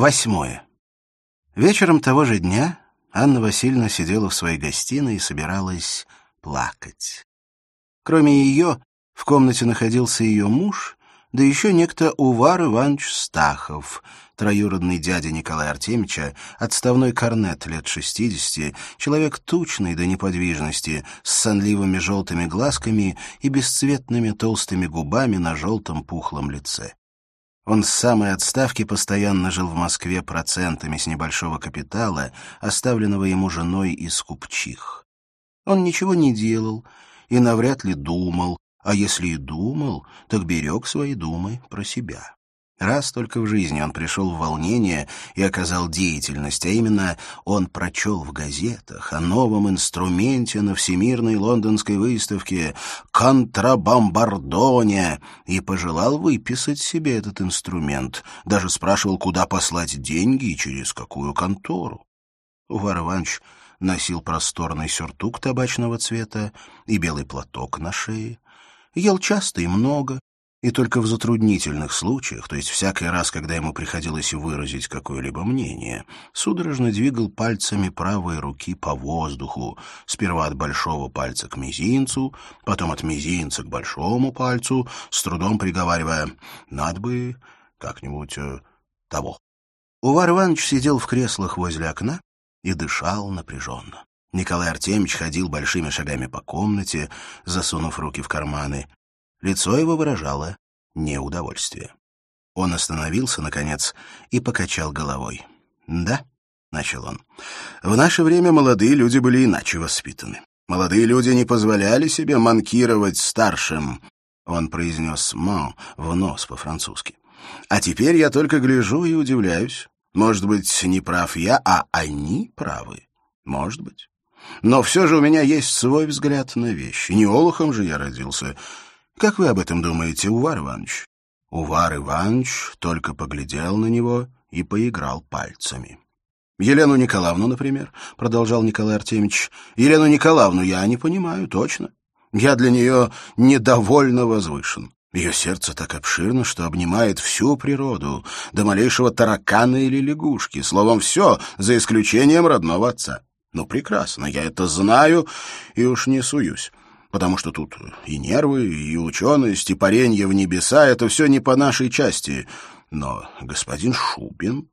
Восьмое. Вечером того же дня Анна Васильевна сидела в своей гостиной и собиралась плакать. Кроме ее, в комнате находился ее муж, да еще некто Увар Иванович Стахов, троюродный дядя Николая Артемьевича, отставной корнет лет шестидесяти, человек тучный до неподвижности, с сонливыми желтыми глазками и бесцветными толстыми губами на желтом пухлом лице. Он с самой отставки постоянно жил в Москве процентами с небольшого капитала, оставленного ему женой из купчих. Он ничего не делал и навряд ли думал, а если и думал, так берег свои думы про себя. Раз только в жизни он пришел в волнение и оказал деятельность, а именно он прочел в газетах о новом инструменте на Всемирной лондонской выставке «Контрабамбардоне» и пожелал выписать себе этот инструмент, даже спрашивал, куда послать деньги и через какую контору. Увар Иванович носил просторный сюртук табачного цвета и белый платок на шее, ел часто и много, и только в затруднительных случаях, то есть всякий раз, когда ему приходилось выразить какое-либо мнение, судорожно двигал пальцами правой руки по воздуху, сперва от большого пальца к мизинцу, потом от мизинца к большому пальцу, с трудом приговаривая «надо бы как-нибудь э, того». Увар Иванович сидел в креслах возле окна и дышал напряженно. Николай Артемьевич ходил большими шагами по комнате, засунув руки в карманы, Лицо его выражало неудовольствие. Он остановился, наконец, и покачал головой. «Да», — начал он, — «в наше время молодые люди были иначе воспитаны. Молодые люди не позволяли себе манкировать старшим». Он произнес «ман» в нос по-французски. «А теперь я только гляжу и удивляюсь. Может быть, не прав я, а они правы. Может быть. Но все же у меня есть свой взгляд на вещи. Не олухом же я родился». Как вы об этом думаете, Увар Иванович? Увар Иванович только поглядел на него и поиграл пальцами. «Елену Николаевну, например», — продолжал Николай Артемьевич. «Елену Николаевну я не понимаю, точно. Я для нее недовольно возвышен. Ее сердце так обширно, что обнимает всю природу, до малейшего таракана или лягушки, словом, все, за исключением родного отца. Ну, прекрасно, я это знаю и уж не суюсь потому что тут и нервы, и ученость, и паренье в небеса — это все не по нашей части. Но господин Шубин,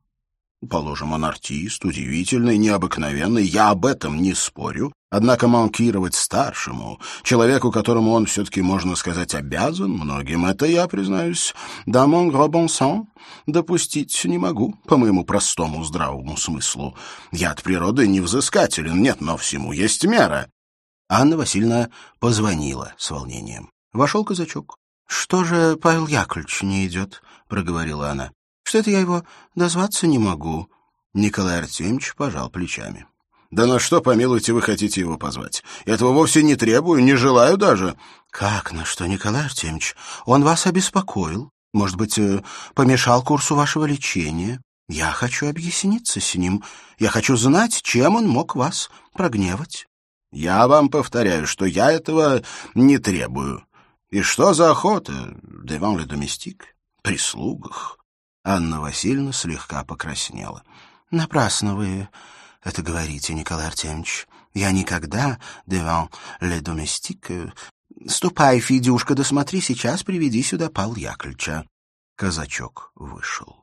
положим, он артист, удивительный, необыкновенный, я об этом не спорю. Однако манкировать старшему, человеку, которому он все-таки, можно сказать, обязан многим, это я, признаюсь, да gros bon sang, допустить не могу, по моему простому здравому смыслу. Я от природы не взыскателен, нет, но всему есть мера. Анна Васильевна позвонила с волнением. Вошел казачок. — Что же Павел Яковлевич не идет? — проговорила она. — Что-то я его дозваться не могу. Николай Артемьевич пожал плечами. — Да на что, помилуйте, вы хотите его позвать? Этого вовсе не требую, не желаю даже. — Как на что, Николай Артемьевич? Он вас обеспокоил. Может быть, э, помешал курсу вашего лечения? Я хочу объясниться с ним. Я хочу знать, чем он мог вас прогневать. Я вам повторяю, что я этого не требую. И что за охота? Деван ле доместик? Прислугах? Анна Васильевна слегка покраснела. Напрасно вы это говорите, Николай Артемьевич. Я никогда деван ле доместик... Ступай, Федюшка, досмотри, сейчас приведи сюда Павла Яковлевича. Казачок вышел.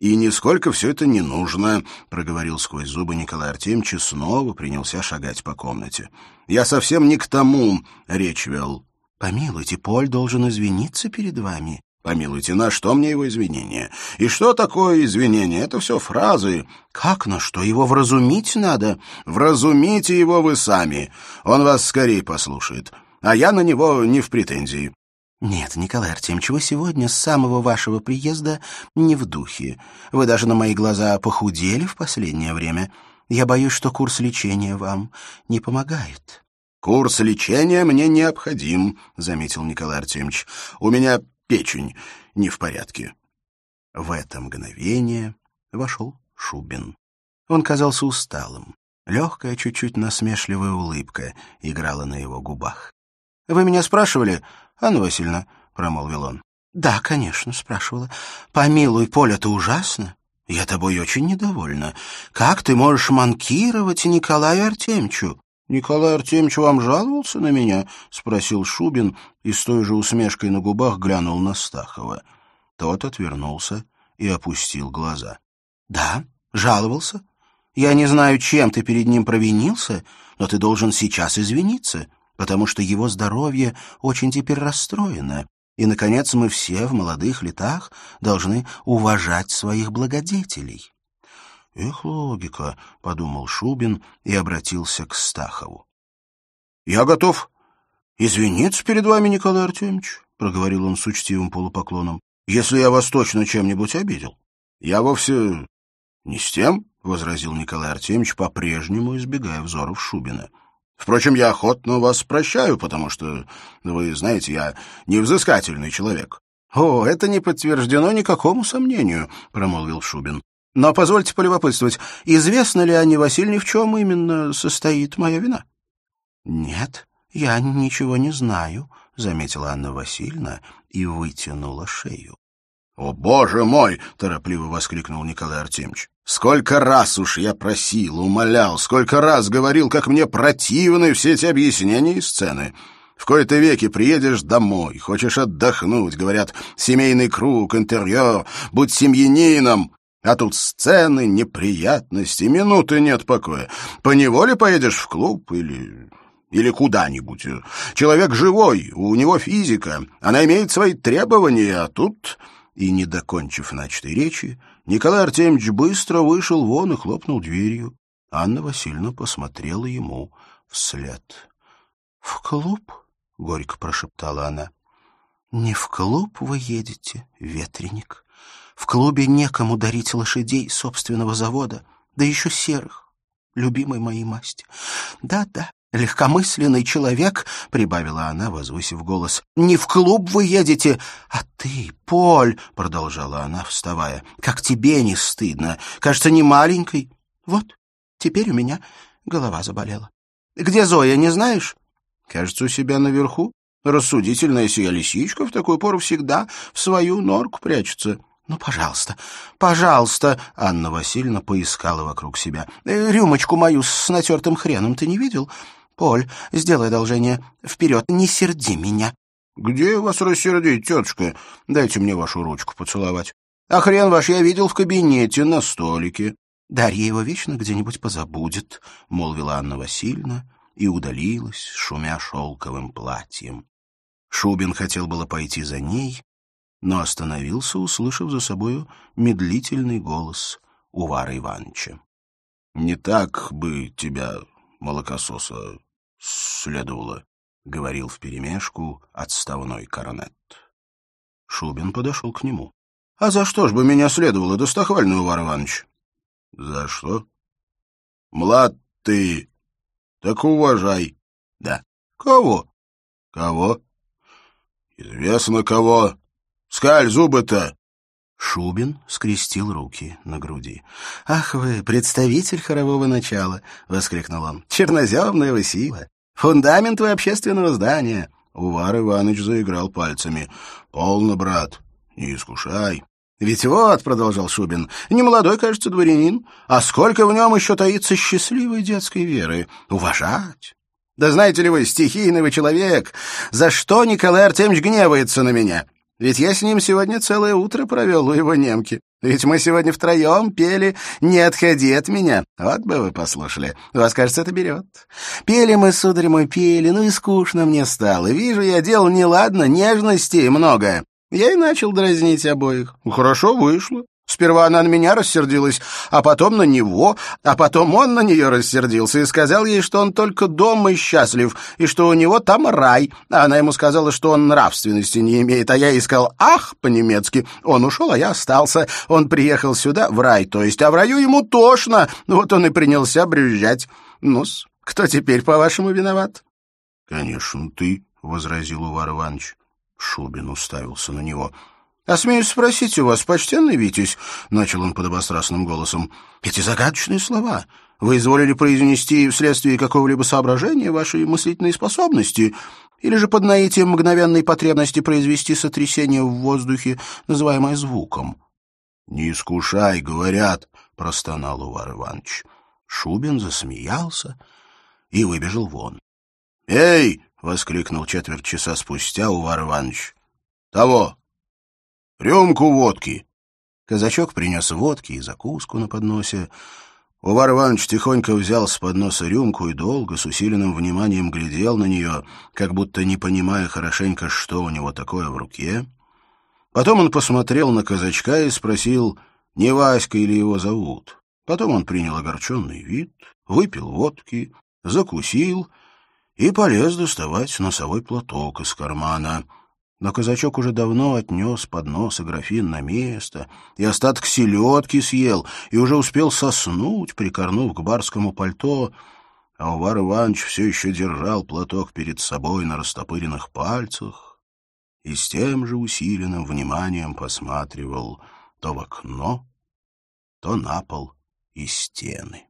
«И нисколько все это не нужно», — проговорил сквозь зубы Николай Артемьевич и снова принялся шагать по комнате. «Я совсем не к тому речь вел». «Помилуйте, Поль должен извиниться перед вами». «Помилуйте, на что мне его извинения? И что такое извинения? Это все фразы». «Как на что? Его вразумить надо?» «Вразумите его вы сами. Он вас скорее послушает. А я на него не в претензии. «Нет, Николай Артемьевич, вы сегодня с самого вашего приезда не в духе. Вы даже на мои глаза похудели в последнее время. Я боюсь, что курс лечения вам не помогает». «Курс лечения мне необходим», — заметил Николай Артемьевич. «У меня печень не в порядке». В это мгновение вошел Шубин. Он казался усталым. Легкая, чуть-чуть насмешливая улыбка играла на его губах. «Вы меня спрашивали, Анна Васильевна?» — промолвил он. «Да, конечно», — спрашивала. «Помилуй, Поле, это ужасно. Я тобой очень недовольна. Как ты можешь манкировать Николаю Артемчу? Николай Артемьевич вам жаловался на меня? — спросил Шубин и с той же усмешкой на губах глянул на Стахова. Тот отвернулся и опустил глаза. — Да, жаловался. Я не знаю, чем ты перед ним провинился, но ты должен сейчас извиниться, потому что его здоровье очень теперь расстроено, и, наконец, мы все в молодых летах должны уважать своих благодетелей. «Эх, логика», — подумал Шубин и обратился к Стахову. «Я готов извиниться перед вами, Николай Артемьевич», — проговорил он с учтивым полупоклоном, «если я вас точно чем-нибудь обидел. Я вовсе не с тем», — возразил Николай Артемьевич, по-прежнему избегая взоров Шубина. Впрочем, я охотно вас прощаю, потому что, вы знаете, я невзыскательный человек. — О, это не подтверждено никакому сомнению, — промолвил Шубин. — Но позвольте полюбопытствовать, известно ли Анне Васильевне, в чем именно состоит моя вина? — Нет, я ничего не знаю, — заметила Анна Васильевна и вытянула шею. «О, боже мой!» — торопливо воскликнул Николай Артемьевич. «Сколько раз уж я просил, умолял, сколько раз говорил, как мне противны все эти объяснения и сцены. В кои-то веки приедешь домой, хочешь отдохнуть, говорят, семейный круг, интерьер, будь семьянином, а тут сцены, неприятности, минуты нет покоя. Поневоле поедешь в клуб или или куда-нибудь. Человек живой, у него физика, она имеет свои требования, а тут и, не докончив начатой речи, Николай Артемьевич быстро вышел вон и хлопнул дверью. Анна Васильевна посмотрела ему вслед. — В клуб? — горько прошептала она. — Не в клуб вы едете, ветреник. В клубе некому дарить лошадей собственного завода, да еще серых, любимой моей масти. Да-да, легкомысленный человек, — прибавила она, возвысив голос, — не в клуб вы едете, а ты, Поль, — продолжала она, вставая, — как тебе не стыдно, кажется, не маленькой. Вот, теперь у меня голова заболела. Где Зоя, не знаешь? Кажется, у себя наверху. Рассудительная сия лисичка в такую пору всегда в свою норку прячется. «Ну, пожалуйста, пожалуйста!» — Анна Васильевна поискала вокруг себя. «Э, «Рюмочку мою с натертым хреном ты не видел? Поль, сделай одолжение. Вперед, не серди меня. — Где вас рассердить, тетушка? Дайте мне вашу ручку поцеловать. А хрен ваш я видел в кабинете на столике. — Дарья его вечно где-нибудь позабудет, — молвила Анна Васильевна и удалилась, шумя шелковым платьем. Шубин хотел было пойти за ней, но остановился, услышав за собою медлительный голос Увара Ивановича. — Не так бы тебя, молокососа, следовало, — говорил вперемешку отставной коронет. Шубин подошел к нему. — А за что ж бы меня следовало, достохвальный Увар Иванович? — За что? — Млад ты, так уважай. — Да. — Кого? — Кого? — Известно кого. Скаль зубы-то. Шубин скрестил руки на груди. — Ах вы, представитель хорового начала! — воскликнул он. — Черноземная вы сила! Фундамент вы общественного здания. Увар Иванович заиграл пальцами. Полно, брат, не искушай. Ведь вот, — продолжал Шубин, — не молодой, кажется, дворянин, а сколько в нем еще таится счастливой детской веры. Уважать. Да знаете ли вы, стихийный вы человек, за что Николай Артемьевич гневается на меня? Ведь я с ним сегодня целое утро провел у его немки. Ведь мы сегодня втроем пели «Не отходи от меня». Вот бы вы послушали. Вас, кажется, это берет. Пели мы, сударь мой, пели, ну и скучно мне стало. Вижу, я делал неладно, нежностей много. Я и начал дразнить обоих. Хорошо вышло. Сперва она на меня рассердилась, а потом на него, а потом он на нее рассердился и сказал ей, что он только дома и счастлив, и что у него там рай. А она ему сказала, что он нравственности не имеет, а я ей сказал «ах» по-немецки. Он ушел, а я остался. Он приехал сюда, в рай, то есть, а в раю ему тошно. Вот он и принялся брюзжать. Ну-с, кто теперь, по-вашему, виноват? — Конечно, ты, — возразил Увар Иванович. Шубин уставился на него — «Осмеюсь спросить у вас, почтенный Витязь», — начал он подобострастным голосом, — «эти загадочные слова вы изволили произнести вследствие какого-либо соображения вашей мыслительной способности или же под наитием мгновенной потребности произвести сотрясение в воздухе, называемое звуком?» — Не искушай, говорят, — простонал Увар Иванович. Шубин засмеялся и выбежал вон. — Эй! — воскликнул четверть часа спустя Увар Иванович. — Того! Рюмку водки! Казачок принес водки и закуску на подносе. Увар Иванович тихонько взял с подноса рюмку и долго, с усиленным вниманием глядел на нее, как будто не понимая хорошенько, что у него такое в руке. Потом он посмотрел на казачка и спросил, не Васька или его зовут. Потом он принял огорченный вид, выпил водки, закусил и полез доставать носовой платок из кармана — но казачок уже давно отнес поднос и графин на место, и остаток селедки съел, и уже успел соснуть, прикорнув к барскому пальто, а Увар Иванович все еще держал платок перед собой на растопыренных пальцах и с тем же усиленным вниманием посматривал то в окно, то на пол и стены.